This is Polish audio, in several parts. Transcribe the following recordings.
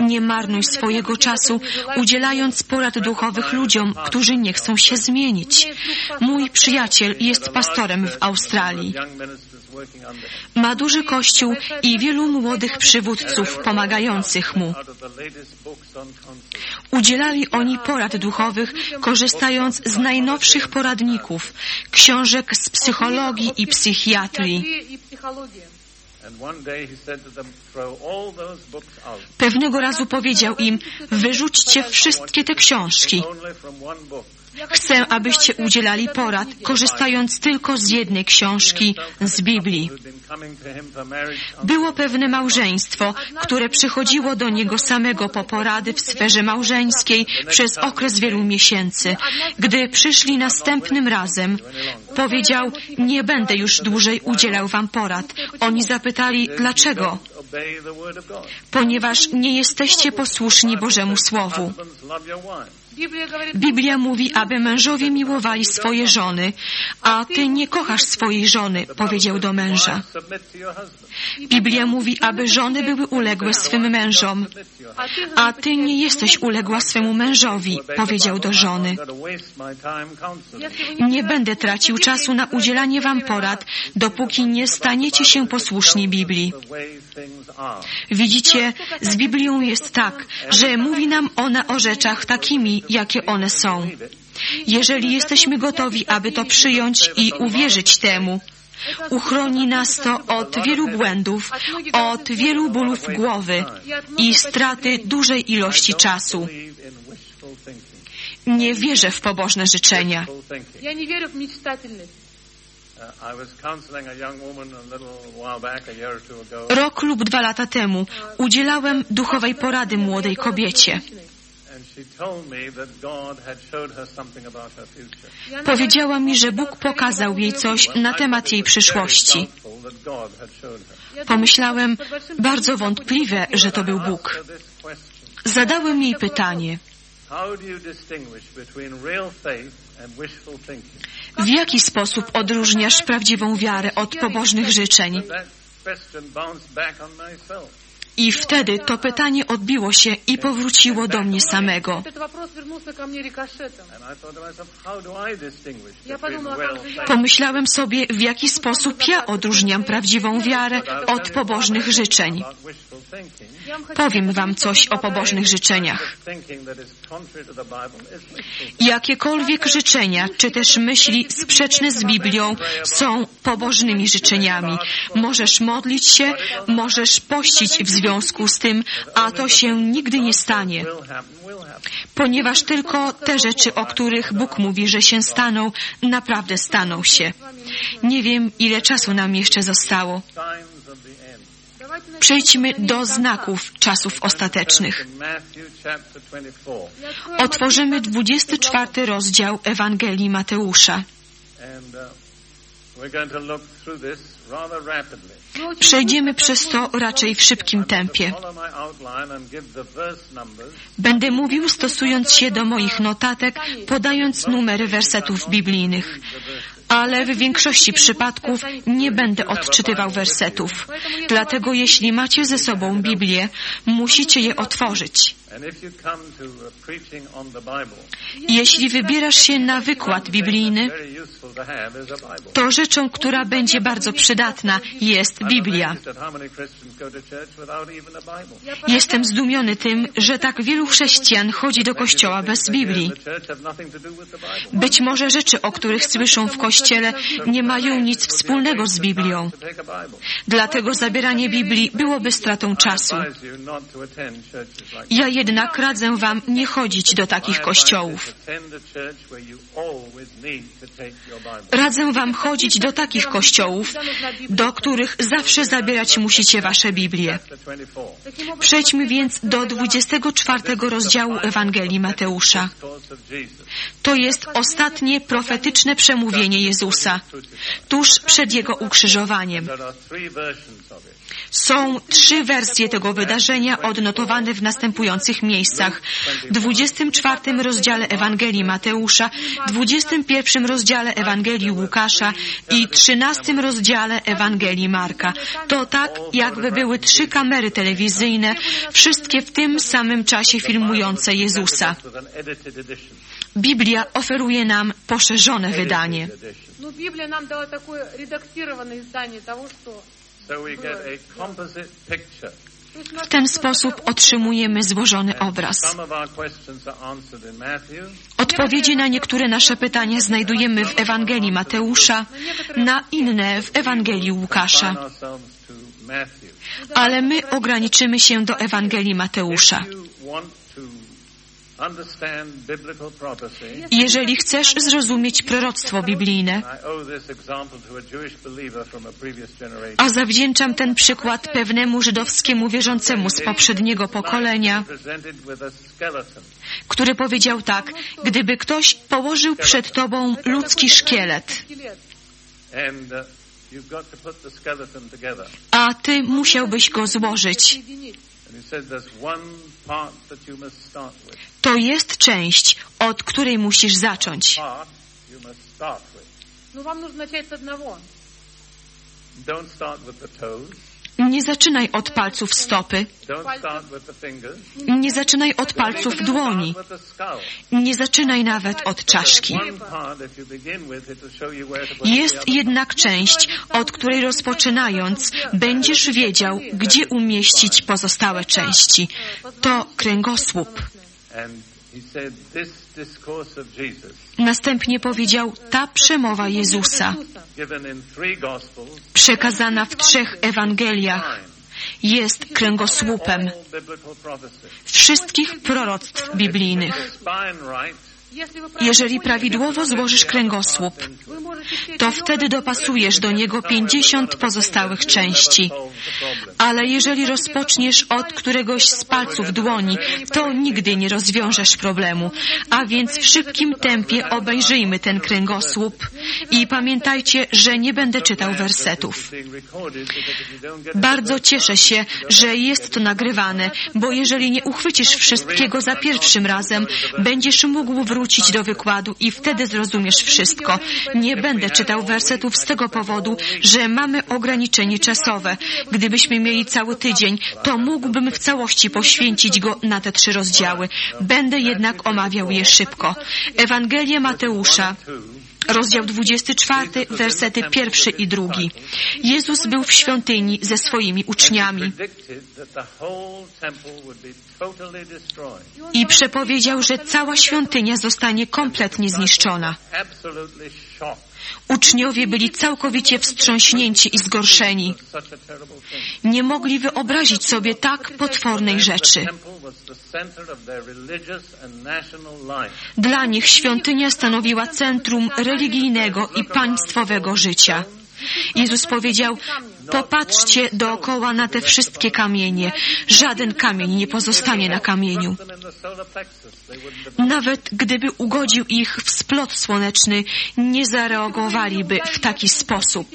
Nie marnuj swojego czasu udzielając porad duchowych ludziom, którzy nie chcą się zmienić. Mój przyjaciel jest pastorem w Australii. Ma duży kościół i wielu młodych przywódców pomagających mu. Udzielali oni porad duchowych, korzystając z najnowszych poradników, książek z psychologii i psychiatrii. Pewnego razu powiedział im, wyrzućcie wszystkie te książki. Chcę, abyście udzielali porad, korzystając tylko z jednej książki, z Biblii. Było pewne małżeństwo, które przychodziło do niego samego po porady w sferze małżeńskiej przez okres wielu miesięcy. Gdy przyszli następnym razem, powiedział, nie będę już dłużej udzielał wam porad. Oni zapytali, dlaczego? Ponieważ nie jesteście posłuszni Bożemu Słowu. Biblia mówi, aby mężowie miłowali swoje żony, a ty nie kochasz swojej żony, powiedział do męża. Biblia mówi, aby żony były uległe swym mężom, a ty nie jesteś uległa swemu mężowi, powiedział do żony. Nie będę tracił czasu na udzielanie wam porad, dopóki nie staniecie się posłuszni Biblii. Widzicie, z Biblią jest tak, że mówi nam ona o rzeczach takimi, jakie one są. Jeżeli jesteśmy gotowi, aby to przyjąć i uwierzyć temu, uchroni nas to od wielu błędów, od wielu bólów głowy i straty dużej ilości czasu. Nie wierzę w pobożne życzenia. Я не верю в мечтательность. Rok lub dwa lata temu udzielałem duchowej porady młodej kobiecie. Powiedziała mi, że Bóg pokazał jej coś na temat jej przyszłości. Pomyślałem, bardzo wątpliwe, że to był Bóg. Zadałem jej pytanie. W jaki sposób odróżniasz prawdziwą wiarę od pobożnych życzeń? I wtedy to pytanie odbiło się i powróciło do mnie samego. Pomyślałem sobie, w jaki sposób ja odróżniam prawdziwą wiarę od pobożnych życzeń. Powiem Wam coś o pobożnych życzeniach. Jakiekolwiek życzenia, czy też myśli sprzeczne z Biblią są pobożnymi życzeniami. Możesz modlić się, możesz pościć w związku związku z tym, a to się nigdy nie stanie, ponieważ tylko te rzeczy, o których Bóg mówi, że się staną, naprawdę staną się. Nie wiem, ile czasu nam jeszcze zostało. Przejdźmy do znaków czasów ostatecznych. Otworzymy 24 rozdział Ewangelii Mateusza. Przejdziemy przez to raczej w szybkim tempie. Będę mówił stosując się do moich notatek, podając numery wersetów biblijnych. Ale w większości przypadków nie będę odczytywał wersetów. Dlatego jeśli macie ze sobą Biblię, musicie je otworzyć. Jeśli wybierasz się na wykład biblijny, to rzeczą, która będzie bardzo przydatna, jest Biblia. Jestem zdumiony tym, że tak wielu chrześcijan chodzi do kościoła bez Biblii. Być może rzeczy, o których słyszą w kościele, nie mają nic wspólnego z Biblią. Dlatego zabieranie Biblii byłoby stratą czasu. Ja jednak radzę Wam nie chodzić do takich kościołów. Radzę Wam chodzić do takich kościołów, do których zawsze zabierać musicie Wasze Biblie. Przejdźmy więc do 24 rozdziału Ewangelii Mateusza. To jest ostatnie profetyczne przemówienie Jezusa, tuż przed Jego ukrzyżowaniem. Są trzy wersje tego wydarzenia odnotowane w następujących miejscach. W 24 rozdziale Ewangelii Mateusza, 21 rozdziale Ewangelii Łukasza i 13 rozdziale Ewangelii Marka. To tak, jakby były trzy kamery telewizyjne, wszystkie w tym samym czasie filmujące Jezusa. Biblia oferuje nam poszerzone wydanie. No, Biblia nam dała takie redaktowane zdanie tego, że w ten sposób otrzymujemy złożony obraz. Odpowiedzi na niektóre nasze pytania znajdujemy w Ewangelii Mateusza, na inne w Ewangelii Łukasza. Ale my ograniczymy się do Ewangelii Mateusza. Jeżeli chcesz zrozumieć proroctwo biblijne, a zawdzięczam ten przykład pewnemu żydowskiemu wierzącemu z poprzedniego pokolenia, który powiedział tak, gdyby ktoś położył przed tobą ludzki szkielet, a ty musiałbyś go złożyć. And Соединить. he said there's one part that you must start with. to jest część, od której musisz zacząć. Part you must start with. Ну, вам нужно начать с одного. Don't start with the toes. Nie zaczynaj od palców stopy, Don't start with the fingers. nie zaczynaj od palców dłoni, Start with the skull. nie zaczynaj nawet od czaszki. One part, if you begin with, it will show you where to put the Jest other jednak część, od której rozpoczynając będziesz wiedział, gdzie umieścić pozostałe części. To kręgosłup. Następnie powiedział, ta przemowa Jezusa, przekazana w trzech Ewangeliach, jest kręgosłupem wszystkich proroctw biblijnych. Jeżeli prawidłowo złożysz kręgosłup, to wtedy dopasujesz do niego 50 pozostałych części. Ale jeżeli rozpoczniesz od któregoś z palców dłoni, to nigdy nie rozwiążesz problemu. A więc w szybkim tempie obejrzyjmy ten kręgosłup i pamiętajcie, że nie będę czytał wersetów. Bardzo cieszę się, że jest to nagrywane, bo jeżeli nie uchwycisz wszystkiego za pierwszym razem, będziesz mógł wrócić do wykładu i wtedy zrozumiesz wszystko. Nie będę czytał wersetów z tego powodu, że mamy ograniczenie czasowe. Gdybyśmy mieli cały tydzień, to mógłbym w całości poświęcić go na te trzy rozdziały. Będę jednak omawiał je szybko. Ewangelia Mateusza, Rozdział 24, wersety pierwszy i drugi. Jezus był w świątyni ze swoimi uczniami i przepowiedział, że cała świątynia zostanie kompletnie zniszczona. Uczniowie byli całkowicie wstrząśnięci i zgorszeni. Nie mogli wyobrazić sobie tak potwornej rzeczy. Dla nich świątynia stanowiła centrum religijnego i państwowego życia. Jezus powiedział, popatrzcie dookoła na te wszystkie kamienie. Żaden kamień nie pozostanie na kamieniu. Nawet gdyby ugodził ich w splot słoneczny, nie zareagowaliby w taki sposób.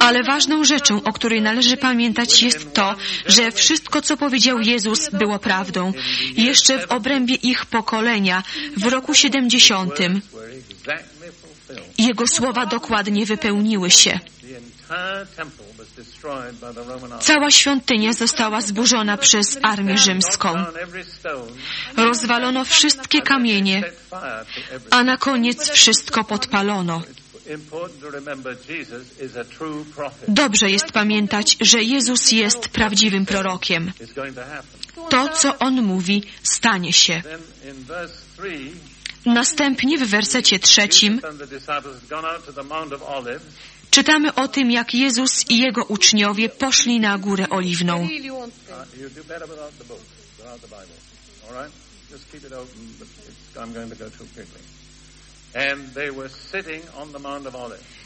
Ale ważną rzeczą, o której należy pamiętać jest to, że wszystko, co powiedział Jezus, było prawdą. Jeszcze w obrębie ich pokolenia, w roku 70, Words were exactly fulfilled. Jego słowa dokładnie wypełniły się. Cała świątynia została zburzona przez armię rzymską. Rozwalono wszystkie kamienie, a na koniec wszystko podpalono. Dobrze jest pamiętać, że Jezus jest prawdziwym prorokiem. To co On mówi, stanie się. Then in verse 3, Następnie w wersecie trzecim Czytamy o tym, jak Jezus i jego uczniowie poszli na górę oliwną.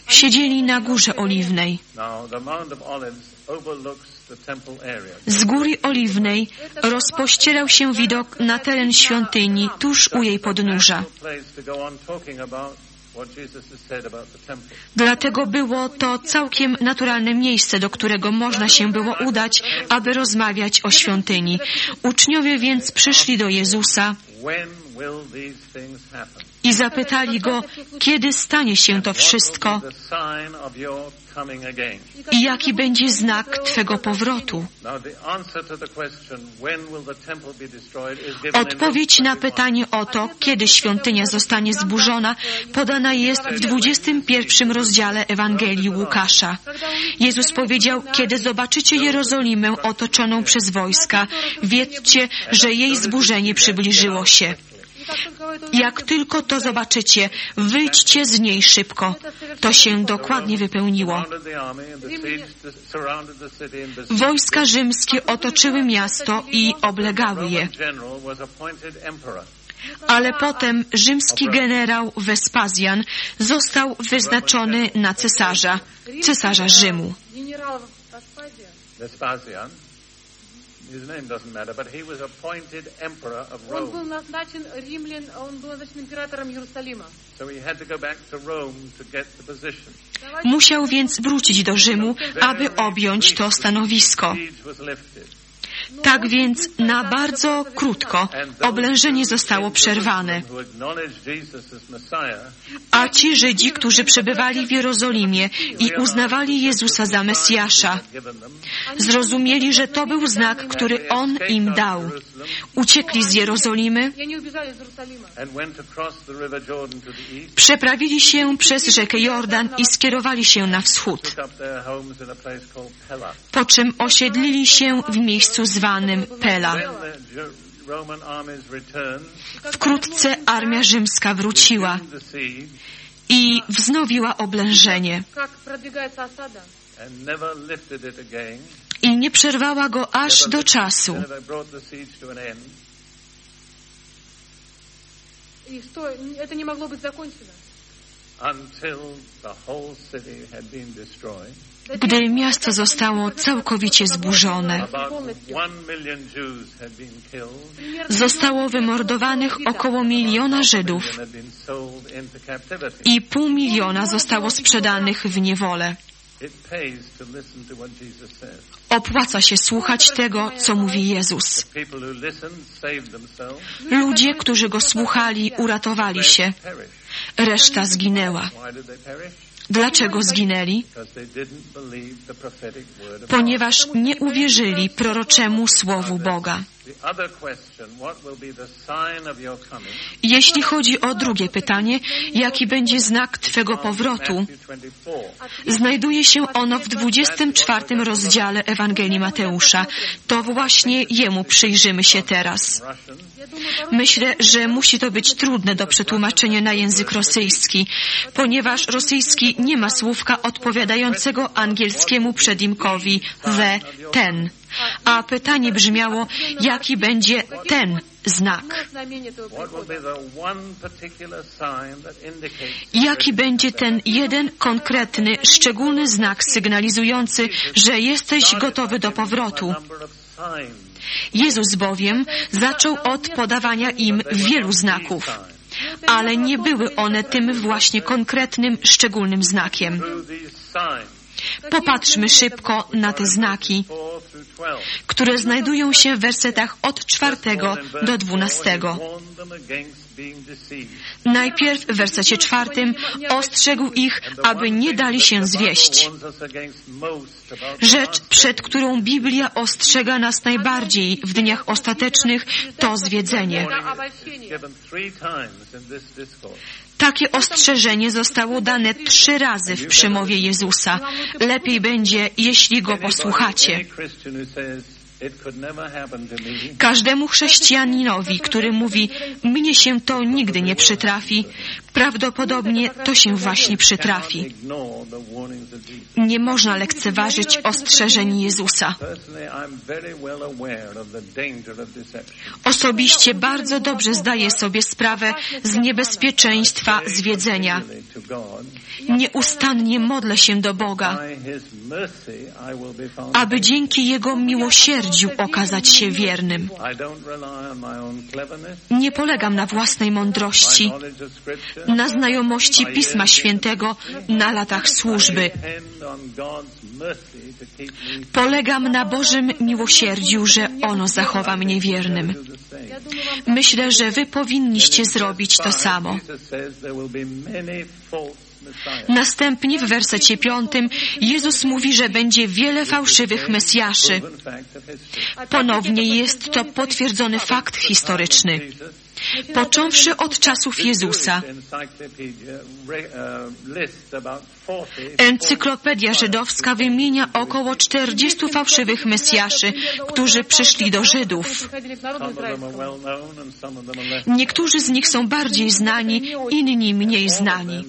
Siedzieli na górze oliwnej. Z góry oliwnej rozpościerał się widok na teren świątyni tuż u jej podnóża. Dlatego było to całkiem naturalne miejsce, do którego można się było udać, aby rozmawiać o świątyni. Uczniowie więc przyszli do Jezusa I zapytali go, kiedy stanie się to wszystko i jaki będzie znak Twego powrotu. Odpowiedź na verse 21. pytanie o to, kiedy świątynia zostanie zburzona, podana jest w 21 rozdziale Ewangelii Łukasza. Jezus powiedział, kiedy zobaczycie Jerozolimę otoczoną przez wojska, wiedzcie, że jej zburzenie przybliżyło się. Jak tylko to zobaczycie, wyjdźcie z niej szybko. To się dokładnie wypełniło. Wojska rzymskie otoczyły miasto i oblegały je. Ale potem rzymski generał Wespazjan został wyznaczony na cesarza, cesarza Rzymu генерал Аспазия. Vespasian. His name doesn't matter, but he was appointed emperor of Он был Rome. назначен римлян, он был назначен императором Иерусалима. So he had to go back to Rome to get the position. Musiał więc wrócić do Rzymu, aby objąć to stanowisko. Tak więc na bardzo krótko oblężenie zostało przerwane. A ci Żydzi, którzy przebywali w Jerozolimie i uznawali Jezusa za Mesjasza, zrozumieli, że to był znak, który On im dał. Uciekli z Jerozolimy, przeprawili się przez rzekę Jordan i skierowali się na wschód, po czym osiedlili się w miejscu zwanym Pela. When the Ju- Roman armies returned, Wkrótce armia rzymska wróciła the siege, i wznowiła oblężenie Как продвигается осада. and never lifted it again. i nie przerwała go aż do czasu, Never brought the siege to an end И что, это не могло быть закончено. until the whole city had been destroyed. gdy miasto zostało całkowicie zburzone. Zostało wymordowanych około miliona Żydów i pół miliona zostało sprzedanych w niewolę. Opłaca się słuchać tego, co mówi Jezus. Ludzie, którzy go słuchali, uratowali się. Reszta zginęła. Dlaczego zginęli? Ponieważ nie uwierzyli proroczemu słowu Boga. Jeśli chodzi o drugie pytanie, jaki będzie znak Twego powrotu, Matthew 24. znajduje się ono w 24 rozdziale Ewangelii Mateusza. To właśnie jemu przyjrzymy się teraz. Myślę, że musi to być trudne do przetłumaczenia na język rosyjski, ponieważ rosyjski nie ma słówka odpowiadającego angielskiemu przedimkowi the, ten a pytanie brzmiało, jaki będzie ten znak? Jaki będzie ten jeden konkretny, szczególny znak sygnalizujący, że jesteś gotowy do powrotu? Jezus bowiem zaczął od podawania im wielu znaków ale nie były one tym właśnie konkretnym, szczególnym znakiem. Popatrzmy szybko na te znaki, 4 through 12. które znajdują się w wersetach od czwartego do dwunastego. Najpierw w wersecie czwartym ostrzegł ich, aby nie dali się zwieść. Rzecz, przed którą Biblia ostrzega nas najbardziej w dniach ostatecznych, to zwiedzenie. Takie ostrzeżenie zostało dane trzy razy w przemowie Jezusa. Lepiej będzie, jeśli go posłuchacie. Każdemu chrześcijaninowi, który mówi, mnie się to nigdy nie przytrafi, Prawdopodobnie to się właśnie przytrafi. Nie można lekceważyć ostrzeżeń Jezusa. Osobiście bardzo dobrze zdaję sobie sprawę z niebezpieczeństwa zwiedzenia. Nieustannie modlę się do Boga, aby dzięki Jego miłosierdziu okazać się wiernym. Nie polegam na własnej mądrości, na znajomości Pisma Świętego na latach służby. Polegam na Bożym miłosierdziu, że ono zachowa mnie wiernym. Myślę, że wy powinniście zrobić to samo. Następnie w wersecie piątym Jezus mówi, że będzie wiele fałszywych Mesjaszy. Ponownie jest to potwierdzony fakt historyczny. Począwszy od czasów Jezusa, Encyklopedia Żydowska wymienia około 40 fałszywych Mesjaszy, którzy przyszli do Żydów. Niektórzy z nich są bardziej znani, inni mniej znani.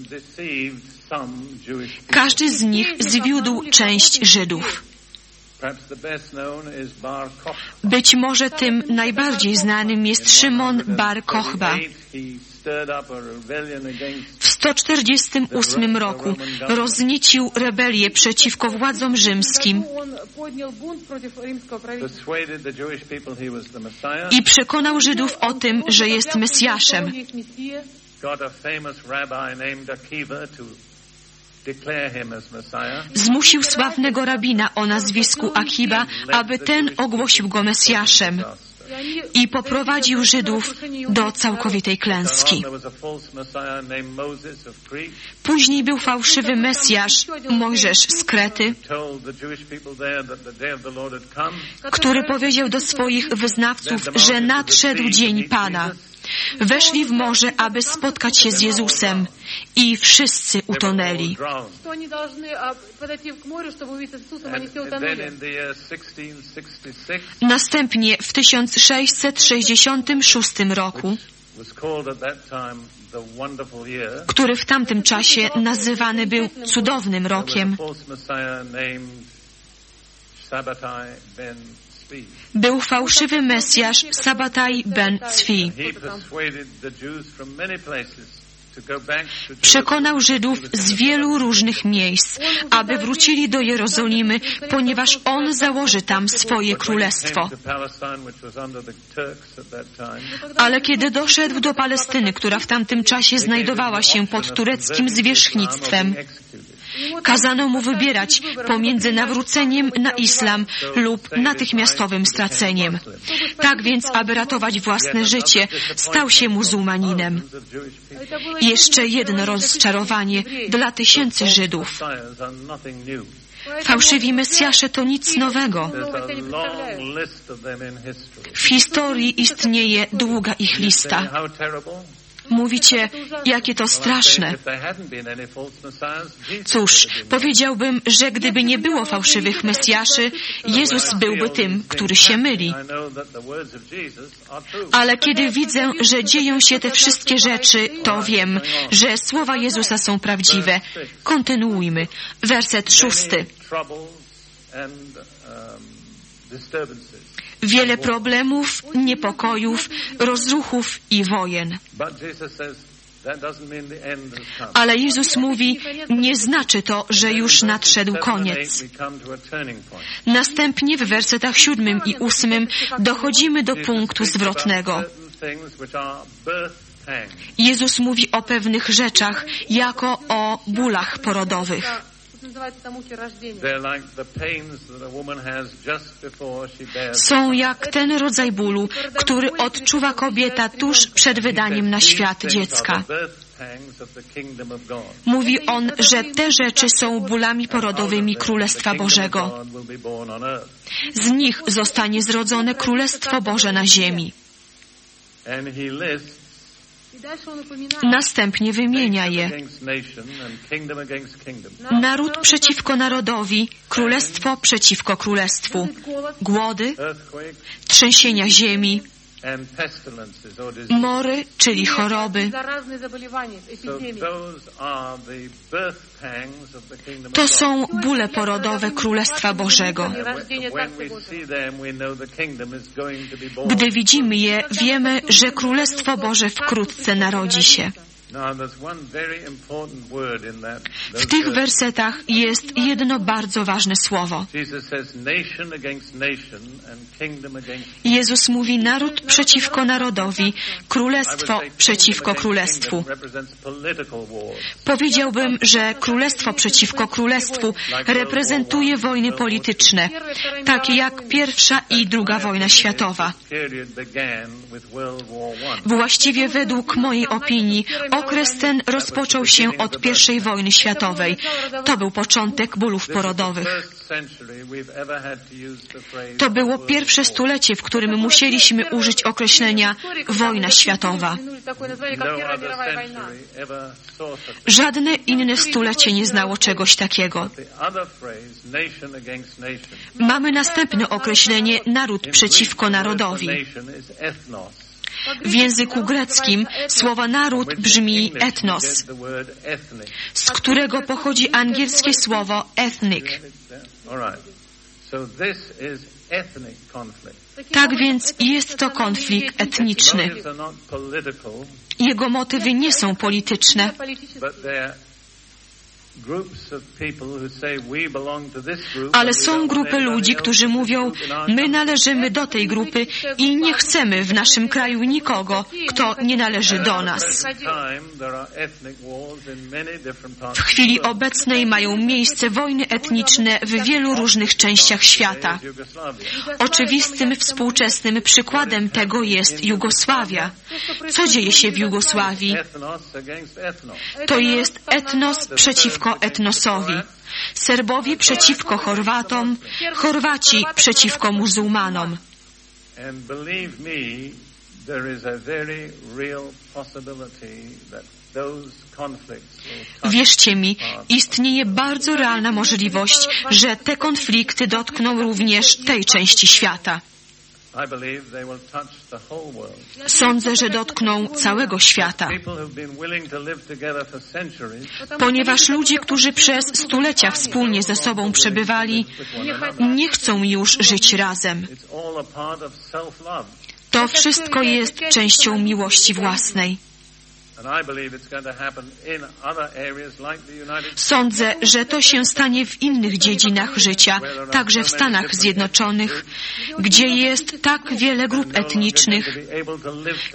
Każdy z nich zwiódł część Żydów. Być może tym najbardziej znanym jest Szymon Bar Kochba. W 148 roku rozniecił rebelię przeciwko władzom rzymskim i przekonał Żydów o tym, że jest Mesjaszem. Zmusił sławnego rabina o nazwisku Akiba, aby ten ogłosił go Mesjaszem i poprowadził Żydów do całkowitej klęski. Później był fałszywy Mesjasz, Mojżesz z Krety, który powiedział do swoich wyznawców, że nadszedł dzień Pana. Weszli w morze, aby spotkać się z Jezusem. I wszyscy utonęli. Następnie w 1666 roku który w tamtym czasie nazywany był cudownym rokiem, był fałszywy Mesjasz Sabataj ben Cwi. Przekonał Żydów z wielu różnych miejsc, aby wrócili do Jerozolimy, ponieważ On założy tam swoje królestwo. Ale kiedy doszedł do Palestyny, która w tamtym czasie znajdowała się pod tureckim zwierzchnictwem, Kazano mu wybierać pomiędzy nawróceniem na islam lub natychmiastowym straceniem. Tak więc, aby ratować własne życie, stał się muzułmaninem. Jeszcze jedno rozczarowanie dla tysięcy Żydów. Fałszywi Mesjasze to nic nowego. W historii istnieje długa ich lista. Mówicie, jakie to straszne. Cóż, powiedziałbym, że gdyby nie było fałszywych Mesjaszy, Jezus byłby tym, który się myli. Ale kiedy widzę, że dzieją się te wszystkie rzeczy, to wiem, że słowa Jezusa są prawdziwe. Kontynuujmy. Werset szósty wiele problemów, niepokojów, rozruchów i wojen. Ale Jezus mówi, nie znaczy to, że już nadszedł koniec. Następnie w wersetach siódmym i ósmym dochodzimy do punktu zwrotnego. Jezus mówi o pewnych rzeczach jako o bólach porodowych. Są jak ten rodzaj bólu, który odczuwa kobieta tuż przed wydaniem na świat dziecka. Mówi on, że te rzeczy są bólami porodowymi Królestwa Bożego. Z nich zostanie zrodzone Królestwo Boże na ziemi. Następnie wymienia je. Naród przeciwko narodowi, królestwo przeciwko królestwu, głody, trzęsienia ziemi, mory, czyli choroby. To są bóle porodowe Królestwa Bożego. Gdy widzimy je, wiemy, że Królestwo Boże wkrótce narodzi się. That. W tych wersetach jest jedno bardzo ważne słowo. Jezus mówi naród przeciwko narodowi, królestwo przeciwko królestwu. Powiedziałbym, że królestwo przeciwko królestwu reprezentuje wojny polityczne, takie jak pierwsza i druga wojna światowa. Właściwie według mojej opinii Okres ten rozpoczął się od I wojny światowej. To był początek bólów porodowych. To było pierwsze stulecie, w którym musieliśmy użyć określenia wojna światowa. Żadne inne stulecie nie znało czegoś takiego. Mamy następne określenie naród przeciwko narodowi. W języku greckim słowa naród brzmi etnos, z którego pochodzi angielskie słowo ethnic. Tak więc jest to konflikt etniczny. Jego motywy nie są polityczne, ale są grupy ludzi, którzy mówią, my country." należymy do tej grupy i nie chcemy w naszym kraju nikogo, kto nie należy do nas. W chwili obecnej mają miejsce wojny etniczne w wielu różnych częściach świata. Oczywistym współczesnym przykładem tego jest Jugosławia. Co dzieje się w Jugosławii? To jest etnos przeciwko etnosowi. Serbowie przeciwko Chorwatom, Chorwaci przeciwko muzułmanom. Wierzcie mi, istnieje bardzo realna możliwość, że te konflikty dotkną również tej części świata. Sądzę, że dotkną całego świata. Ponieważ ludzie, którzy przez stulecia wspólnie ze sobą przebywali, nie chcą już żyć razem. To wszystko jest częścią miłości własnej. Sądzę, że to się stanie w innych dziedzinach życia, także w Stanach Zjednoczonych, gdzie jest tak wiele grup etnicznych,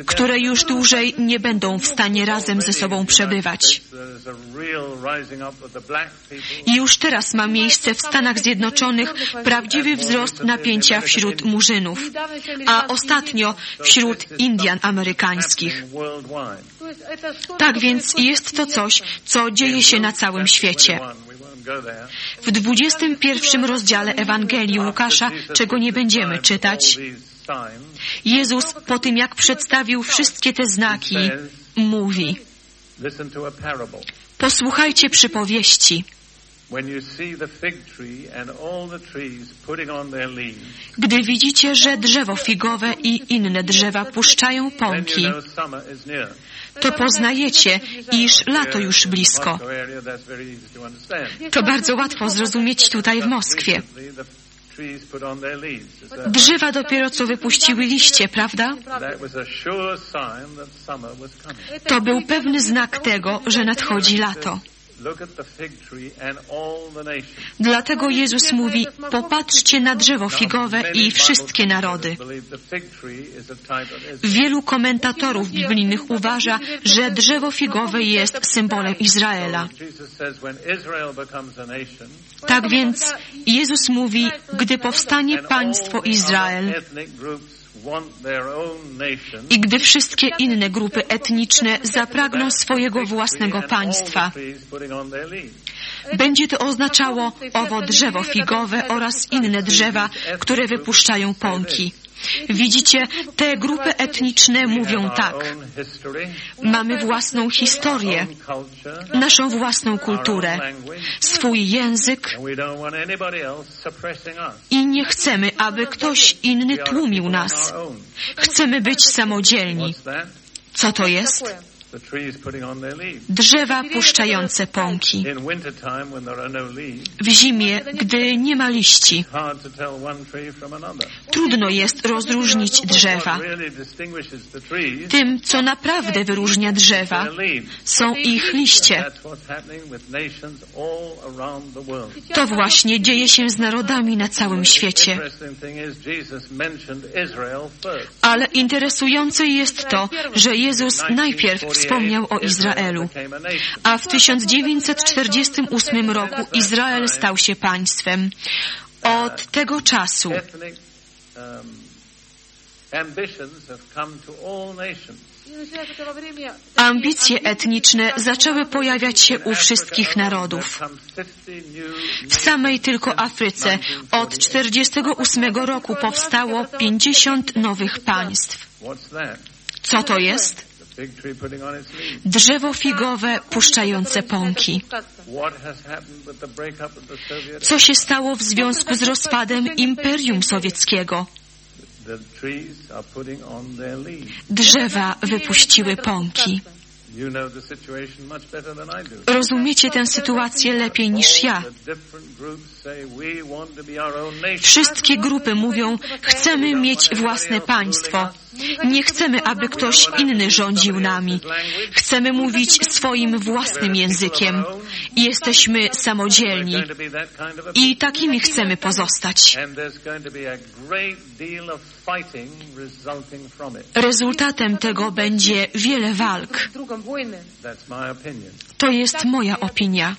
które już dłużej nie będą w stanie razem ze sobą przebywać. I już teraz ma miejsce w Stanach Zjednoczonych prawdziwy wzrost napięcia wśród murzynów, a ostatnio wśród Indian amerykańskich. Tak więc jest to coś, co dzieje się na całym świecie. W 21 rozdziale Ewangelii Łukasza, czego nie będziemy czytać, Jezus po tym jak przedstawił wszystkie te znaki, mówi Posłuchajcie przypowieści. Gdy widzicie, że drzewo figowe i inne drzewa puszczają pąki, to poznajecie, iż lato już blisko. To bardzo łatwo zrozumieć tutaj w Moskwie. Drzewa dopiero co wypuściły liście, prawda? To był pewny znak tego, że nadchodzi lato. Dlatego Jezus mówi, popatrzcie na drzewo figowe i wszystkie narody. Wielu komentatorów biblijnych uważa, że drzewo figowe jest symbolem Izraela. Tak więc Jezus mówi, gdy powstanie państwo Izrael i gdy wszystkie inne grupy etniczne zapragną swojego własnego państwa, będzie to oznaczało owo drzewo figowe oraz inne drzewa, które wypuszczają pąki. Widzicie, te grupy etniczne mówią tak. Mamy własną historię, naszą własną kulturę, swój język i nie chcemy, aby ktoś inny tłumił nas. Chcemy być samodzielni. Co to jest? Drzewa puszczające pąki. W zimie, gdy nie ma liści, trudno jest rozróżnić drzewa. Tym, co naprawdę wyróżnia drzewa, są ich liście. To właśnie dzieje się z narodami na całym świecie. Ale interesujące jest to, że Jezus najpierw wspomniał o Izraelu, a w 1948 roku Izrael stał się państwem. Od tego czasu Ambicje etniczne zaczęły pojawiać się u wszystkich narodów. W samej tylko Afryce od 1948 roku powstało 50 nowych państw. Co to jest? Drzewo figowe puszczające pąki. Co się stało w związku z rozpadem Imperium Sowieckiego? Drzewa wypuściły pąki. Rozumiecie tę sytuację lepiej niż ja. Wszystkie grupy mówią, chcemy mieć własne państwo. Nie chcemy, aby ktoś inny rządził nami. Chcemy mówić swoim własnym językiem. Jesteśmy samodzielni. I takimi chcemy pozostać. Rezultatem tego będzie wiele walk. To jest moja opinia.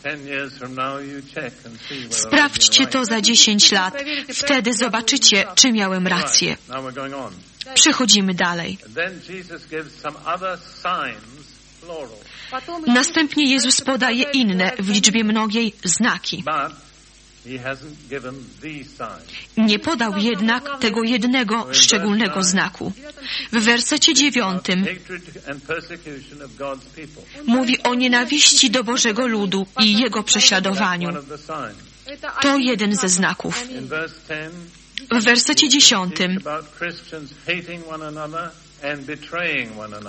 Sprawdźcie to za dziesięć lat. Wtedy zobaczycie, czy miałem rację. Przechodzimy dalej. Następnie Jezus podaje inne w liczbie mnogiej znaki. Nie podał jednak tego jednego szczególnego znaku. W wersecie dziewiątym mówi o nienawiści do Bożego ludu i jego prześladowaniu. To jeden ze znaków. W wersecie dziesiątym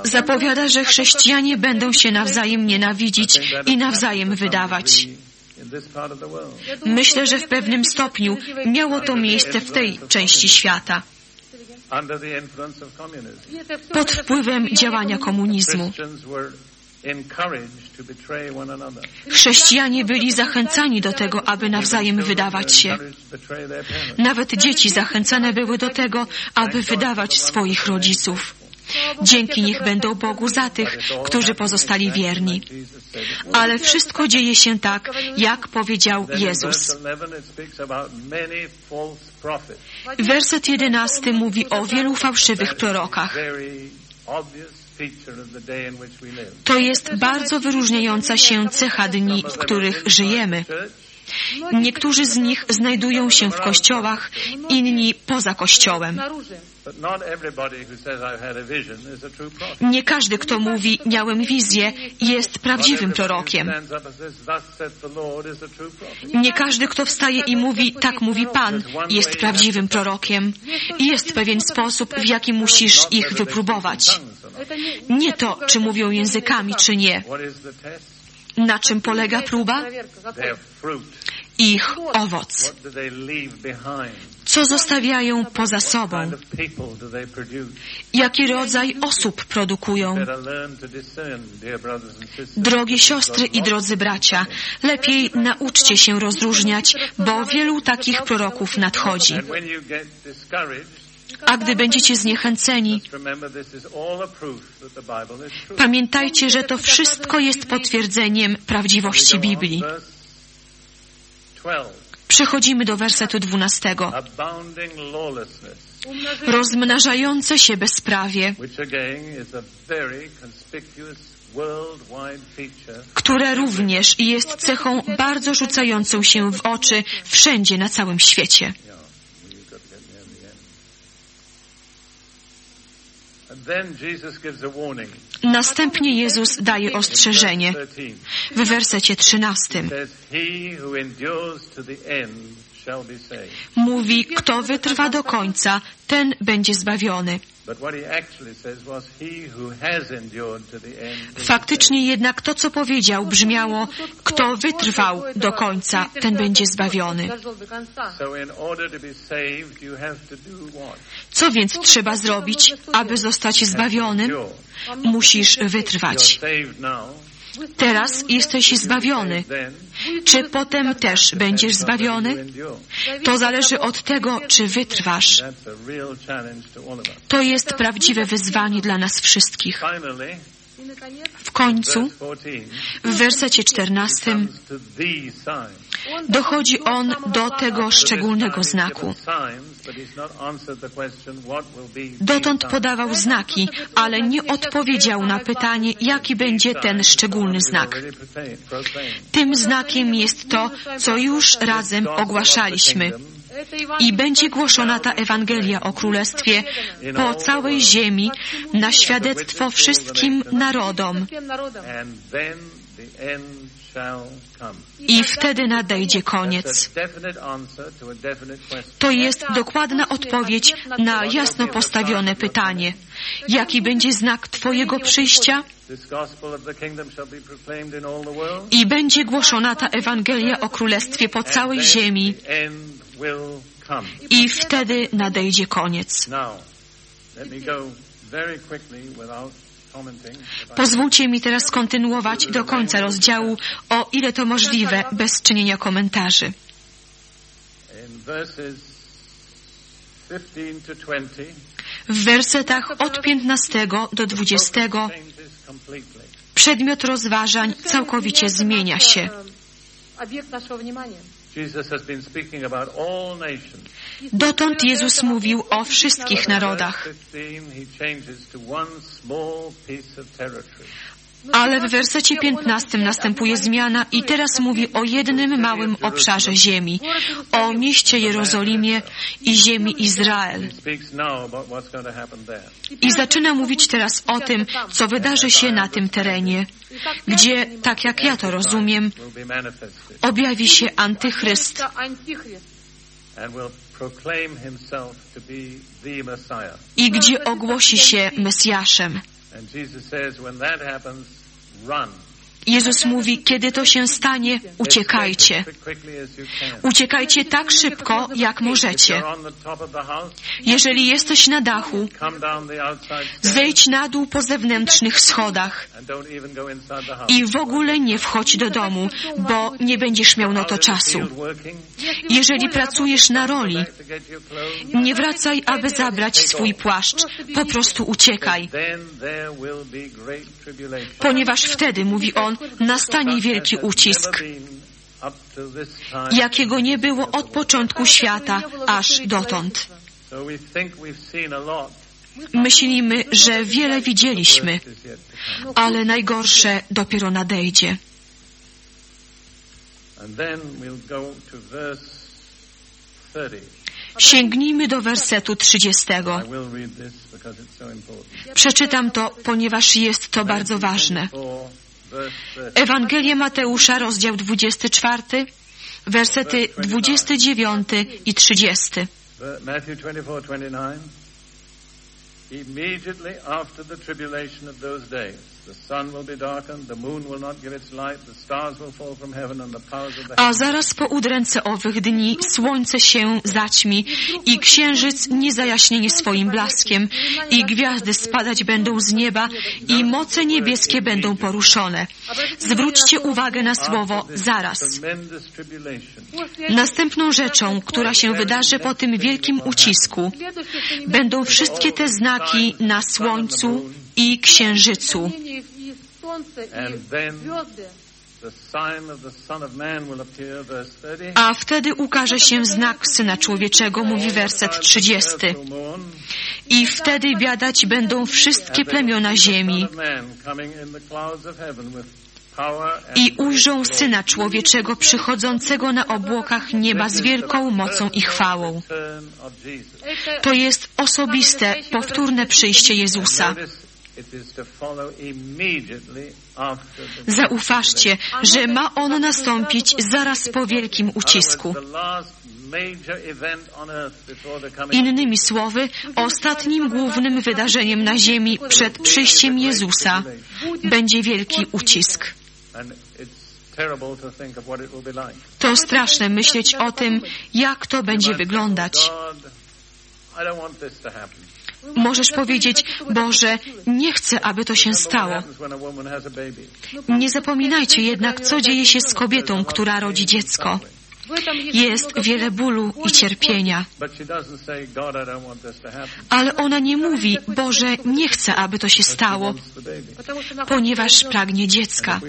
zapowiada, że chrześcijanie będą się nawzajem nienawidzić i nawzajem wydawać. Myślę, że w pewnym stopniu miało to miejsce w tej części świata. Pod wpływem działania komunizmu. Chrześcijanie byli zachęcani do tego, aby nawzajem wydawać się. Nawet dzieci zachęcane były do tego, aby wydawać swoich rodziców. Dzięki niech będą Bogu za tych, którzy pozostali wierni. Ale wszystko dzieje się tak, jak powiedział Jezus. Werset jedenasty mówi o wielu fałszywych prorokach. To jest bardzo wyróżniająca się cecha dni, w których żyjemy. Niektórzy z nich znajdują się w kościołach, inni poza kościołem. Nie każdy, kto mówi, miałem wizję, jest prawdziwym prorokiem. Nie każdy, kto wstaje i mówi, tak mówi Pan, jest prawdziwym prorokiem. Jest pewien sposób, w jaki musisz ich wypróbować. Nie to, czy mówią językami, czy nie. Na czym polega próba? Ich owoc. Co zostawiają poza sobą? Jaki rodzaj osób produkują? Drogie siostry i drodzy bracia, lepiej nauczcie się rozróżniać, bo wielu takich proroków nadchodzi. A gdy będziecie zniechęceni, pamiętajcie, że to wszystko jest potwierdzeniem prawdziwości Biblii. Przechodzimy do wersetu dwunastego. Rozmnażające się bezprawie, które również jest cechą bardzo rzucającą się w oczy wszędzie na całym świecie. Następnie Jezus daje ostrzeżenie verse 13, w wersecie 13. Mówi, kto wytrwa do końca, ten będzie zbawiony. Faktycznie jednak to, co powiedział, brzmiało, kto wytrwał do końca, ten będzie zbawiony. Co więc trzeba zrobić, aby zostać zbawionym? Musisz wytrwać. Teraz jesteś zbawiony. Czy potem też będziesz zbawiony? To zależy od tego, czy wytrwasz. To jest prawdziwe wyzwanie dla nas wszystkich. W końcu, verse 14, w wersecie 14, comes to the sign. dochodzi on do tego szczególnego znaku. Dotąd podawał znaki, ale nie odpowiedział na pytanie, jaki będzie ten szczególny znak. Tym znakiem jest to, co już razem ogłaszaliśmy. I będzie głoszona ta Ewangelia o Królestwie po całej ziemi na świadectwo wszystkim narodom. I wtedy nadejdzie koniec. To jest dokładna odpowiedź na jasno postawione pytanie. Jaki będzie znak Twojego przyjścia? I będzie głoszona ta Ewangelia o Królestwie po całej ziemi. I wtedy nadejdzie koniec. Pozwólcie mi teraz kontynuować do końca rozdziału, o ile to możliwe, bez czynienia komentarzy. W wersetach od 15 do 20 przedmiot rozważań całkowicie zmienia się. Dotąd Jezus mówił o wszystkich narodach. Ale w wersecie 15 następuje zmiana i teraz mówi o jednym małym obszarze ziemi, o mieście Jerozolimie i ziemi Izrael. I zaczyna mówić teraz o tym, co wydarzy się na tym terenie, gdzie, tak jak ja to rozumiem, objawi się antychryst i gdzie ogłosi się Mesjaszem. And Jesus says, when that happens, run. Jezus mówi, kiedy to się stanie, uciekajcie. Uciekajcie tak szybko, jak możecie. Jeżeli jesteś na dachu, zejdź na dół po zewnętrznych schodach i w ogóle nie wchodź do domu, bo nie będziesz miał na to czasu. Jeżeli pracujesz na roli, nie wracaj, aby zabrać swój płaszcz. Po prostu uciekaj. Ponieważ wtedy, mówi on, nastanie wielki ucisk, jakiego nie było od początku świata aż dotąd. Myślimy, że wiele widzieliśmy, ale najgorsze dopiero nadejdzie. Sięgnijmy do wersetu 30. Przeczytam to, ponieważ jest to bardzo ważne. Ewangelia Mateusza, rozdział 24, wersety 29 i 30. Matthew 24, 29. Immediately after the tribulation of those days, A zaraz po udręce owych dni słońce się zaćmi i księżyc nie zajaśnienie swoim blaskiem i gwiazdy spadać będą z nieba i moce niebieskie będą poruszone. Zwróćcie uwagę na słowo zaraz. Następną rzeczą, która się wydarzy po tym wielkim ucisku, będą wszystkie te znaki na słońcu i księżycu. And then the sign of the Son of Man will appear, verse 30. A wtedy ukaże się znak Syna Człowieczego, mówi werset 30. I wtedy biadać będą wszystkie plemiona ziemi. i ujrzą Syna Człowieczego przychodzącego na obłokach nieba z wielką mocą i chwałą. To jest osobiste, powtórne przyjście Jezusa. Zauważcie, że ma ono nastąpić zaraz po wielkim ucisku. Innymi słowy, ostatnim głównym wydarzeniem na ziemi przed przyjściem Jezusa będzie wielki ucisk. To straszne myśleć o tym, jak to będzie wyglądać. Możesz powiedzieć, Boże, nie chcę, aby to się stało. Nie zapominajcie jednak, co dzieje się z kobietą, która rodzi dziecko. Jest wiele bólu i cierpienia. Ale ona nie mówi, Boże, nie chcę, aby to się stało, ponieważ pragnie dziecka.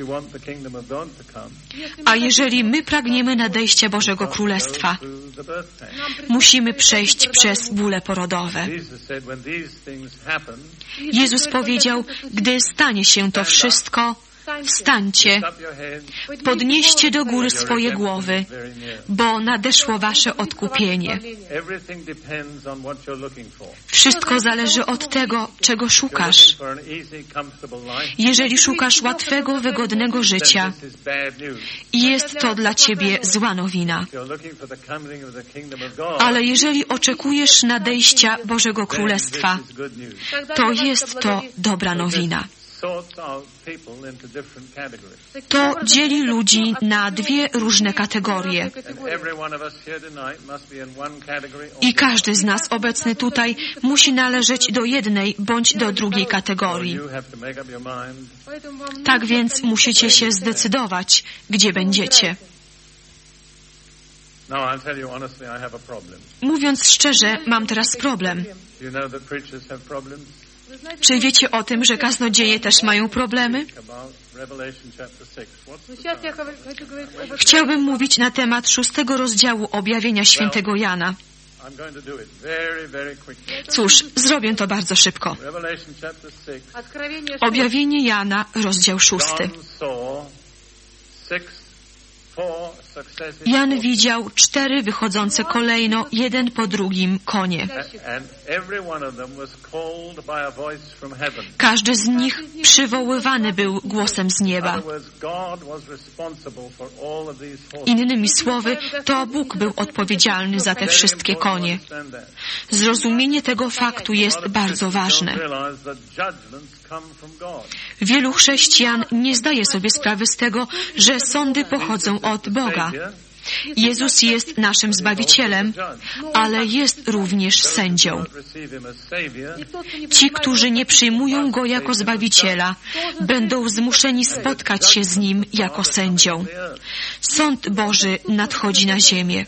A jeżeli my pragniemy nadejścia Bożego Królestwa, musimy przejść przez bóle porodowe. Jezus powiedział, gdy stanie się to wszystko, Wstańcie, podnieście do góry swoje głowy, bo nadeszło wasze odkupienie. Wszystko zależy od tego, czego szukasz. Jeżeli szukasz łatwego, wygodnego życia, jest to dla ciebie zła nowina. Ale jeżeli oczekujesz nadejścia Bożego Królestwa, to jest to dobra nowina. To dzieli ludzi na dwie różne kategorie. I każdy z nas obecny tutaj musi należeć do jednej bądź do drugiej kategorii. Tak więc musicie się zdecydować, gdzie będziecie. Mówiąc szczerze, mam teraz problem. Czy wiecie o tym, że kaznodzieje też mają problemy? Chciałbym mówić na temat szóstego rozdziału objawienia świętego Jana. Cóż, zrobię to bardzo szybko. Objawienie Jana, rozdział szósty. Jan widział cztery wychodzące kolejno, jeden po drugim, konie. Każdy z nich przywoływany był głosem z nieba. Innymi słowy, to Bóg był odpowiedzialny za te wszystkie konie. Zrozumienie tego faktu jest bardzo ważne. Wielu chrześcijan nie zdaje sobie sprawy z tego, że sądy pochodzą od Boga. Jezus jest naszym Zbawicielem, ale jest również sędzią. Ci, którzy nie przyjmują Go jako Zbawiciela, będą zmuszeni spotkać się z Nim jako sędzią. Sąd Boży nadchodzi na ziemię.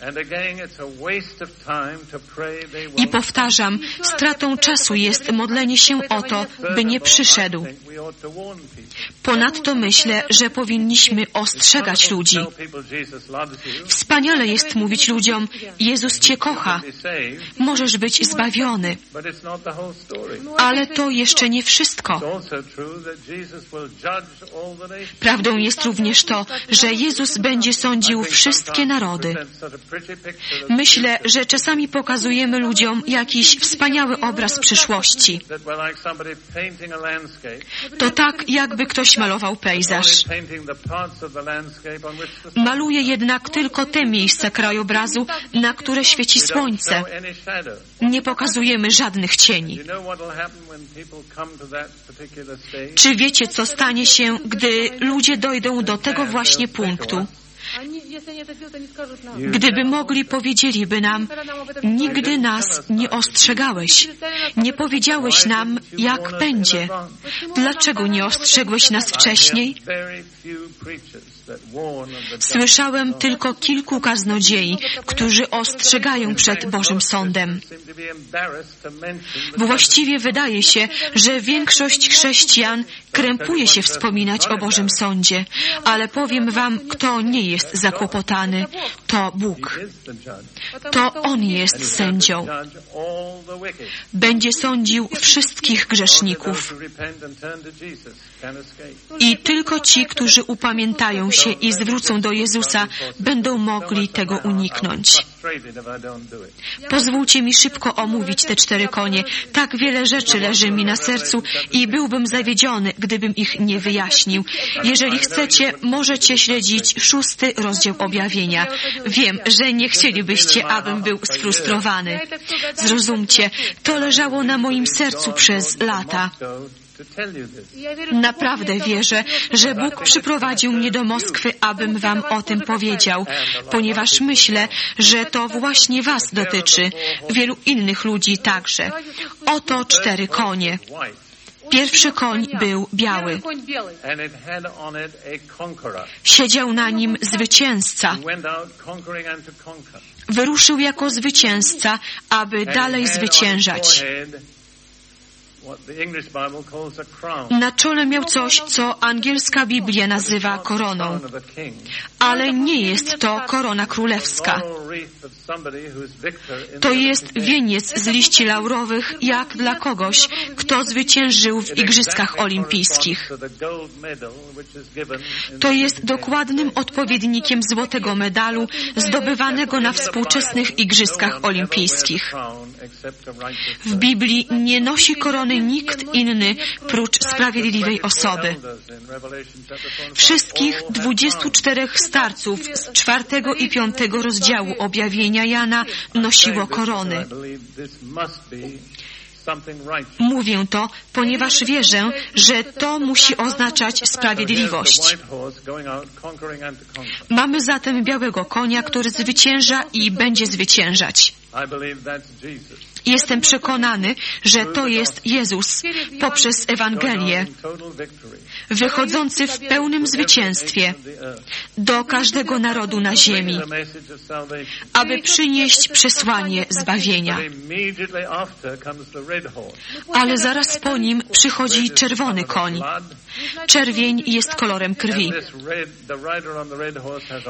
I powtarzam, stratą czasu jest modlenie się o to, by nie przyszedł. Ponadto myślę, że powinniśmy ostrzegać ludzi. Wspaniale jest mówić ludziom, Jezus Cię kocha, możesz być zbawiony. Ale to jeszcze nie wszystko. Prawdą jest również to, że Jezus będzie sądził wszystkie narody. Myślę, że czasami pokazujemy ludziom jakiś wspaniały obraz przyszłości. To tak, jakby ktoś malował pejzaż. Maluje jednak tylko te miejsca krajobrazu, na które świeci słońce. Nie pokazujemy żadnych cieni. Czy wiecie, co stanie się, gdy ludzie dojdą do tego właśnie punktu? Gdyby mogli, powiedzieliby nam, nigdy nas nie ostrzegałeś, nie powiedziałeś nam, jak będzie. Dlaczego nie ostrzegłeś nas wcześniej? Słyszałem tylko kilku kaznodziei, którzy ostrzegają przed Bożym Sądem. Właściwie wydaje się, że większość chrześcijan krępuje się wspominać o Bożym Sądzie, ale powiem wam, kto nie jest zakłopotany, to Bóg. To On jest sędzią. Będzie sądził wszystkich grzeszników. I tylko ci, którzy upamiętają się i zwrócą do Jezusa, będą mogli tego uniknąć. Pozwólcie mi szybko omówić te cztery konie. Tak wiele rzeczy leży mi na sercu i byłbym zawiedziony, gdybym ich nie wyjaśnił. Jeżeli chcecie, możecie śledzić szósty rozdział objawienia. Wiem, że nie chcielibyście, abym był sfrustrowany. Zrozumcie, to leżało na moim sercu przez lata. Naprawdę wierzę, że Bóg przyprowadził mnie do Moskwy, abym wam o tym powiedział, ponieważ myślę, że to właśnie was dotyczy, wielu innych ludzi także. Oto cztery konie. Pierwszy koń był biały. Siedział na nim zwycięzca. Wyruszył jako zwycięzca, aby dalej zwyciężać. Na czole miał coś, co angielska Biblia nazywa koroną, ale nie jest to korona królewska. To jest wieniec z liści laurowych, jak dla kogoś, kto zwyciężył w Igrzyskach Olimpijskich. To jest dokładnym odpowiednikiem złotego medalu zdobywanego na współczesnych Igrzyskach Olimpijskich. W Biblii nie nosi korony nikt inny prócz sprawiedliwej osoby. Wszystkich 24 starców z czwartego i piątego rozdziału objawienia Jana nosiło korony. Mówię to, ponieważ wierzę, że to musi oznaczać sprawiedliwość. Mamy zatem białego konia, który zwycięża i będzie zwyciężać. Jestem przekonany, że to jest Jezus poprzez Ewangelię, wychodzący w pełnym zwycięstwie do każdego narodu na ziemi, aby przynieść przesłanie zbawienia. Ale zaraz po nim przychodzi czerwony koń. Czerwień jest kolorem krwi.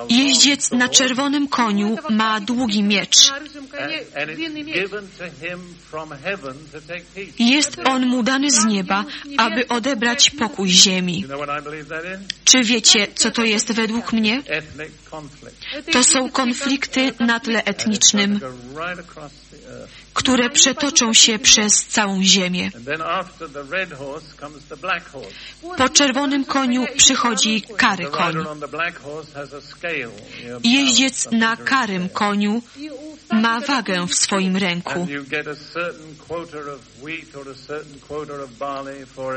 Jeździec na czerwonym koniu ma długi miecz. Jest on mu dany z nieba, aby odebrać pokój ziemi. Czy wiecie, co to jest według mnie? To są konflikty na tle etnicznym, które przetoczą się przez całą ziemię. Po czerwonym koniu przychodzi kary koń. Jeździec na karym koniu ma wagę w swoim ręku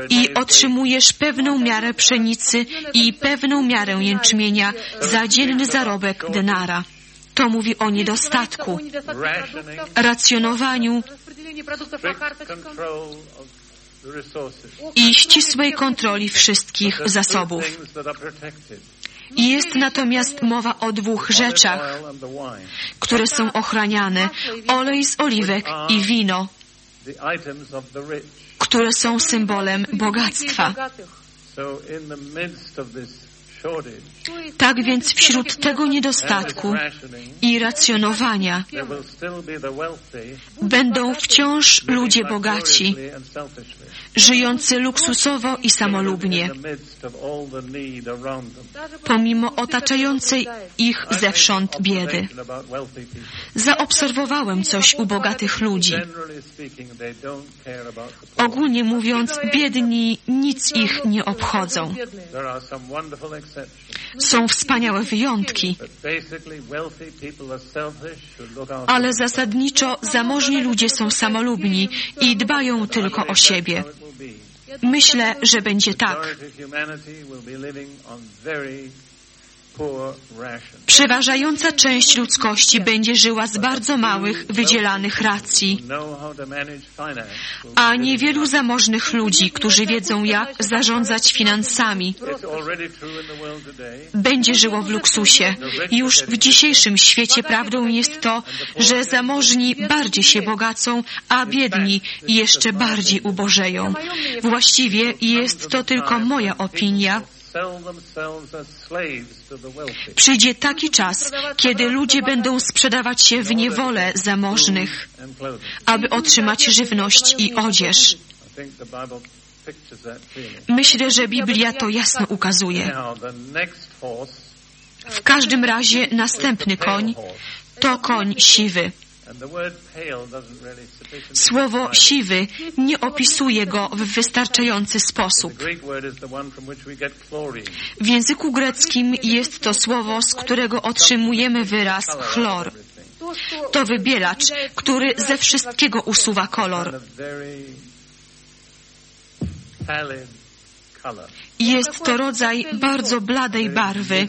i otrzymujesz pewną miarę pszenicy i pewną miarę jęczmienia za dzienny zarobek denara. To mówi o niedostatku, racjonowaniu i ścisłej kontroli wszystkich zasobów. Jest natomiast mowa o dwóch rzeczach, które są ochraniane. Olej z oliwek i wino, które są symbolem bogactwa. Tak więc wśród tego niedostatku i racjonowania będą wciąż ludzie bogaci, żyjący luksusowo i samolubnie, pomimo otaczającej ich zewsząd biedy. Zaobserwowałem coś u bogatych ludzi. Ogólnie mówiąc, biedni nic ich nie obchodzą. Są wspaniałe wyjątki, ale zasadniczo zamożni ludzie są samolubni i dbają tylko o siebie. Myślę, że będzie tak. Przeważająca część ludzkości będzie żyła z bardzo małych, wydzielanych racji, a niewielu zamożnych ludzi, którzy wiedzą jak zarządzać finansami, będzie żyło w luksusie. Już w dzisiejszym świecie prawdą jest to, że zamożni bardziej się bogacą, a biedni jeszcze bardziej ubożeją. Właściwie jest to tylko moja opinia. Przyjdzie taki czas, kiedy ludzie będą sprzedawać się w niewolę zamożnych, aby otrzymać żywność i odzież. Myślę, że Biblia to jasno ukazuje. W każdym razie następny koń to koń siwy. Słowo siwy nie opisuje go w wystarczający sposób. W języku greckim jest to słowo, z którego otrzymujemy wyraz chlor. To wybielacz, który ze wszystkiego usuwa kolor. Jest to rodzaj bardzo bladej barwy,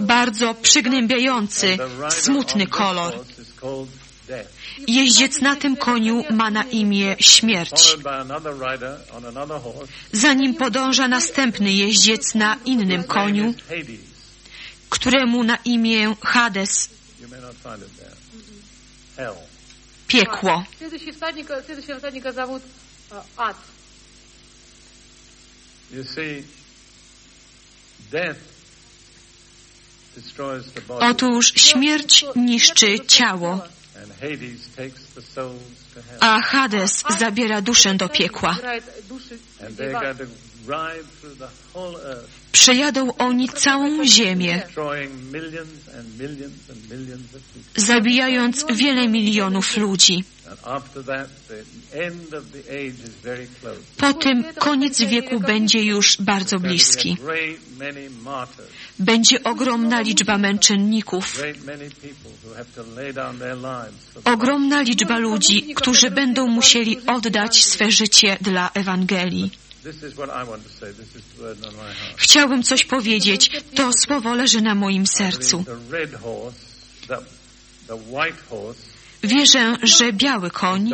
bardzo przygnębiający, smutny kolor. Jeździec na tym koniu ma na imię śmierć. Za nim podąża następny jeździec na innym koniu, któremu na imię Hades. Piekło. Otóż śmierć niszczy ciało a Hades zabiera duszę do piekła. Przejadą oni całą ziemię, zabijając wiele milionów ludzi. Po tym koniec wieku będzie już bardzo bliski. Będzie ogromna liczba męczenników, ogromna liczba ludzi, którzy będą musieli oddać swe życie dla Ewangelii. Chciałbym coś powiedzieć. To słowo leży na moim sercu. Wierzę, że biały koń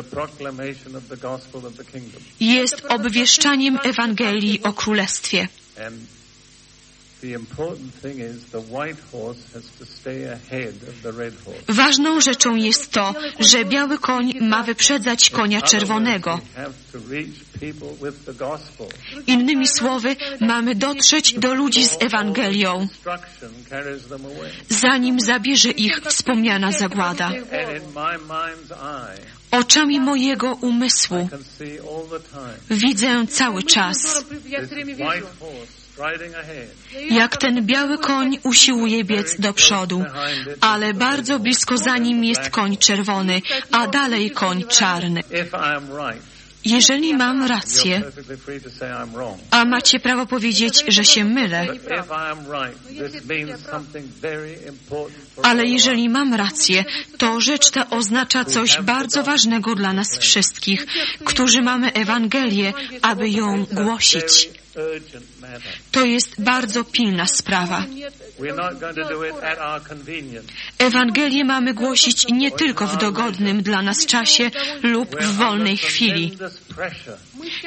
jest obwieszczaniem Ewangelii o Królestwie. Ważną rzeczą jest to, że biały koń ma wyprzedzać konia czerwonego. Innymi słowy, mamy dotrzeć do ludzi z Ewangelią, zanim zabierze ich wspomniana zagłada. Oczami mojego umysłu widzę cały czas, jak ten biały koń usiłuje biec do przodu, ale bardzo blisko za nim jest koń czerwony, a dalej koń czarny. Jeżeli mam rację, a macie prawo powiedzieć, że się mylę, ale jeżeli mam rację, to rzecz ta oznacza coś bardzo ważnego dla nas wszystkich, którzy mamy Ewangelię, aby ją głosić. To jest bardzo pilna sprawa. Ewangelię mamy głosić nie tylko w dogodnym dla nas czasie lub w wolnej chwili.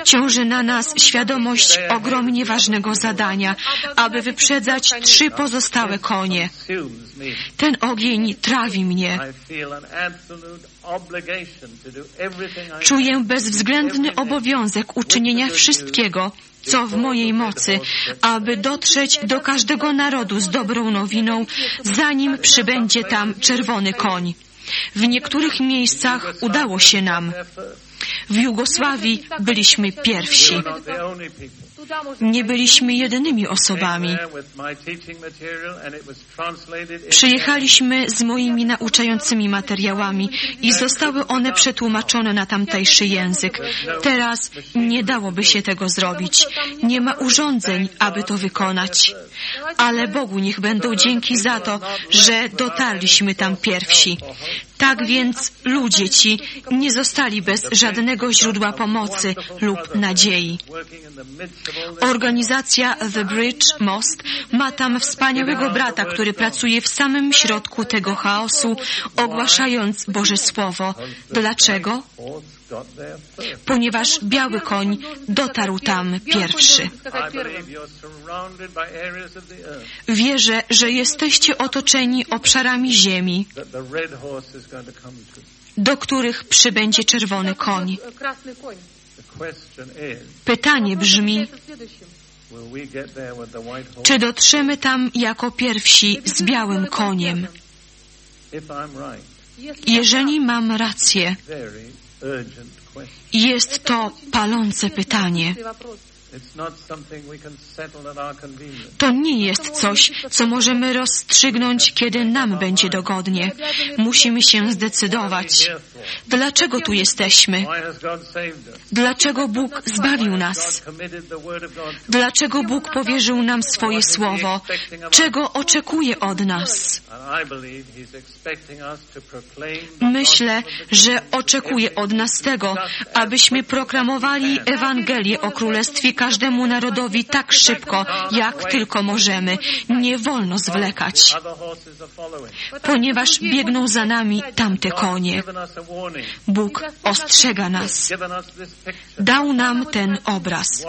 Ciąży na nas świadomość ogromnie ważnego zadania, aby wyprzedzać trzy pozostałe konie. Ten ogień trawi mnie. Czuję bezwzględny obowiązek uczynienia wszystkiego, co w mojej mocy, aby dotrzeć do każdego narodu z dobrą nowiną, zanim przybędzie tam czerwony koń. W niektórych miejscach udało się nam. W Jugosławii byliśmy pierwsi. Nie byliśmy jedynymi osobami. Przyjechaliśmy z moimi nauczającymi materiałami i zostały one przetłumaczone na tamtejszy język. Teraz nie dałoby się tego zrobić. Nie ma urządzeń, aby to wykonać. Ale Bogu niech będą dzięki za to, że dotarliśmy tam pierwsi. Tak więc ludzie ci nie zostali bez żadnego źródła pomocy lub nadziei. Organizacja The Bridge Most ma tam wspaniałego brata, który pracuje w samym środku tego chaosu, ogłaszając Boże Słowo. Dlaczego? ponieważ biały koń dotarł tam pierwszy. Wierzę, że jesteście otoczeni obszarami ziemi, do których przybędzie czerwony koń. Pytanie brzmi, czy dotrzemy tam jako pierwsi z białym koniem? Jeżeli mam rację, jest to palące pytanie. To nie jest coś, co możemy rozstrzygnąć, kiedy nam będzie dogodnie. Musimy się zdecydować. Dlaczego tu jesteśmy? Dlaczego Bóg zbawił nas? Dlaczego Bóg powierzył nam swoje słowo? Czego oczekuje od nas? Myślę, że oczekuje od nas tego, abyśmy proklamowali Ewangelię o Królestwie każdemu narodowi tak szybko, jak tylko możemy. Nie wolno zwlekać, ponieważ biegną za nami tamte konie. Bóg ostrzega nas. Dał nam ten obraz.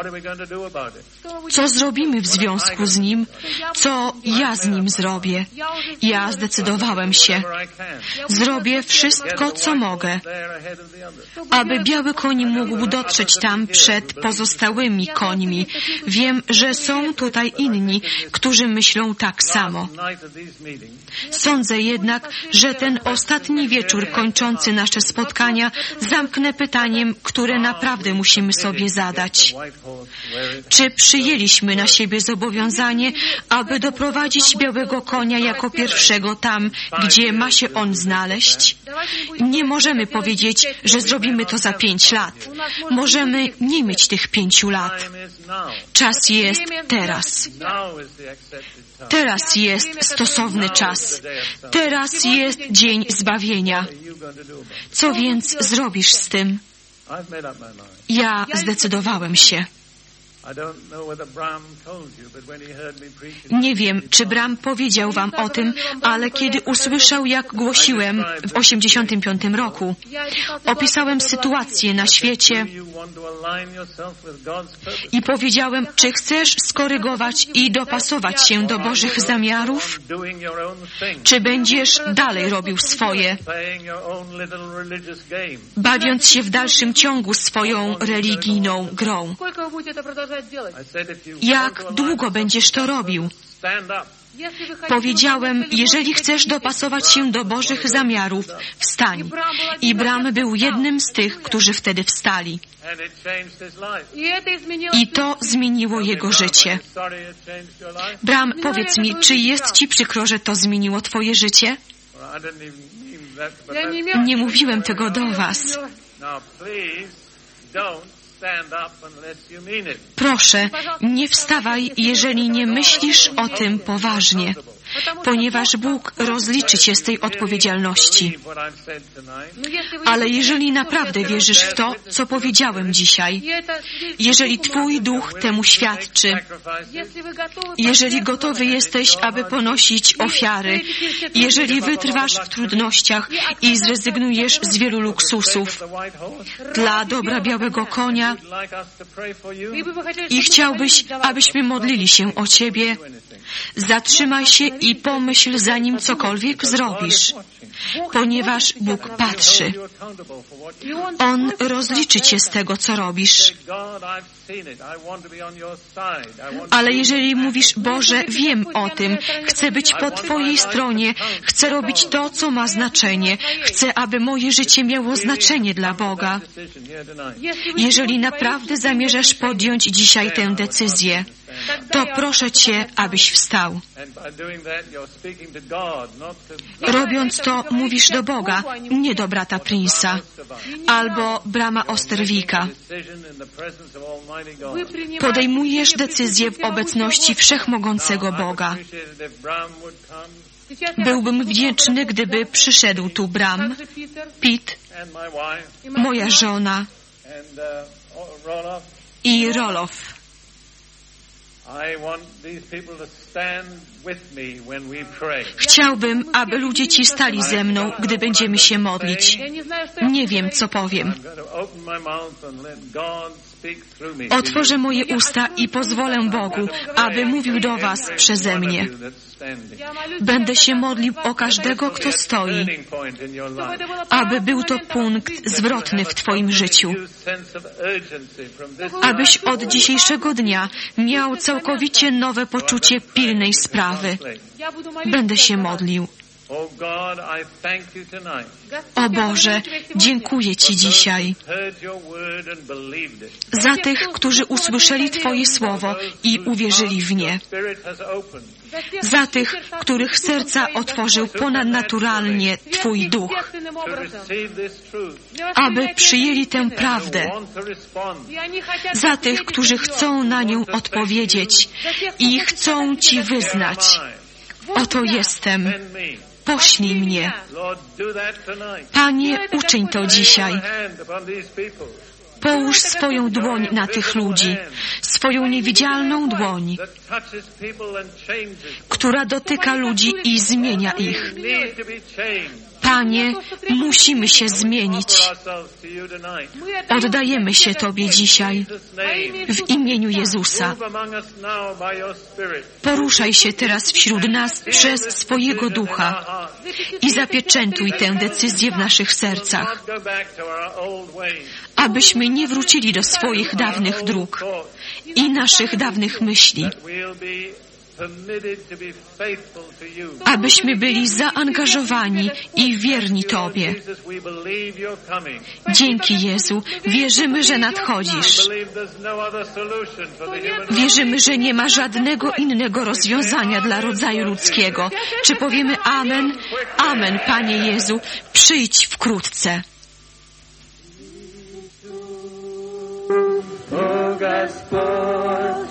Co zrobimy w związku z nim? Co ja z nim zrobię? Ja zdecydowałem się. Zrobię wszystko, co mogę, aby biały koń mógł dotrzeć tam przed pozostałymi końmi. Wiem, że są tutaj inni, którzy myślą tak samo. Sądzę jednak, że ten ostatni wieczór kończący nasze spotkania zamknę pytaniem, które naprawdę musimy sobie zadać. Czy przyjęliśmy na siebie zobowiązanie, aby doprowadzić białego konia jako pierwszego tam, gdzie ma się on znaleźć? Nie możemy powiedzieć, że zrobimy to za pięć lat. Możemy nie mieć tych pięciu lat. Czas jest teraz. Teraz jest stosowny czas. Teraz jest dzień zbawienia. Co więc zrobisz z tym? Ja zdecydowałem się. Nie wiem, czy Bram powiedział wam o tym, ale kiedy usłyszał, jak głosiłem w 85 roku, opisałem sytuację na świecie i powiedziałem, czy chcesz skorygować i dopasować się do Bożych zamiarów, czy będziesz dalej robił swoje, bawiąc się w dalszym ciągu swoją religijną grą. Jak długo będziesz to robił? Powiedziałem, jeżeli chcesz dopasować się do Bożych zamiarów, wstań. I Bram był jednym z tych, którzy wtedy wstali. I to zmieniło jego życie. Bram, powiedz mi, czy jest ci przykro, że to zmieniło twoje życie? Nie mówiłem tego do was. Proszę, nie wstawaj, jeżeli nie myślisz o tym poważnie, ponieważ Bóg rozliczy cię z tej odpowiedzialności. Ale jeżeli naprawdę wierzysz w to, co powiedziałem dzisiaj, jeżeli Twój duch temu świadczy, jeżeli gotowy jesteś, aby ponosić ofiary, jeżeli wytrwasz w trudnościach i zrezygnujesz z wielu luksusów dla dobra białego konia i chciałbyś, abyśmy modlili się o Ciebie, zatrzymaj się i pomyśl zanim cokolwiek zrobisz, ponieważ Bóg patrzy. On rozliczy Cię z tego, co robisz. Ale jeżeli mówisz, Boże, wiem o tym, chcę być po Twojej stronie, chcę robić to, co ma znaczenie, chcę, aby moje życie miało znaczenie dla Boga. Jeżeli naprawdę zamierzasz podjąć dzisiaj tę decyzję, to proszę Cię, abyś wstał. Robiąc to, mówisz do Boga, nie do brata Prince'a albo Brama Osterwika. Podejmujesz decyzję w obecności Wszechmogącego Boga. Byłbym wdzięczny, gdyby przyszedł tu Bram, Pit, moja żona i Roloff. Chciałbym, aby ludzie ci stali ze mną, gdy będziemy się modlić. Nie wiem, co powiem. Otworzę moje usta i pozwolę Bogu, aby mówił do Was przeze mnie. Będę się modlił o każdego, kto stoi, aby był to punkt zwrotny w Twoim życiu. Abyś od dzisiejszego dnia miał całkowicie nowe poczucie pilnej sprawy. Będę się modlił. O Boże, dziękuję Ci dzisiaj za tych, którzy usłyszeli Twoje słowo i uwierzyli w nie. Za tych, których serca otworzył ponadnaturalnie Twój duch, aby przyjęli tę prawdę. Za tych, którzy chcą na nią odpowiedzieć i chcą Ci wyznać. Oto jestem poślij mnie. Panie, uczyń to dzisiaj. Połóż swoją dłoń na tych ludzi, swoją niewidzialną dłoń, która dotyka ludzi i zmienia ich. Panie, musimy się zmienić. Oddajemy się Tobie dzisiaj w imieniu Jezusa. Poruszaj się teraz wśród nas przez swojego ducha i zapieczętuj tę decyzję w naszych sercach, abyśmy nie wrócili do swoich dawnych dróg i naszych dawnych myśli, That we'll be permitted to be faithful to you. abyśmy byli zaangażowani i wierni Tobie. Jesus, we believe you're coming. Dzięki Jezu, wierzymy, że nadchodzisz. Believe there's no other solution for the human race. Wierzymy, że nie ma żadnego innego rozwiązania dla rodzaju ludzkiego. Czy powiemy Amen? Amen, Panie Jezu, przyjdź wkrótce. O Господь,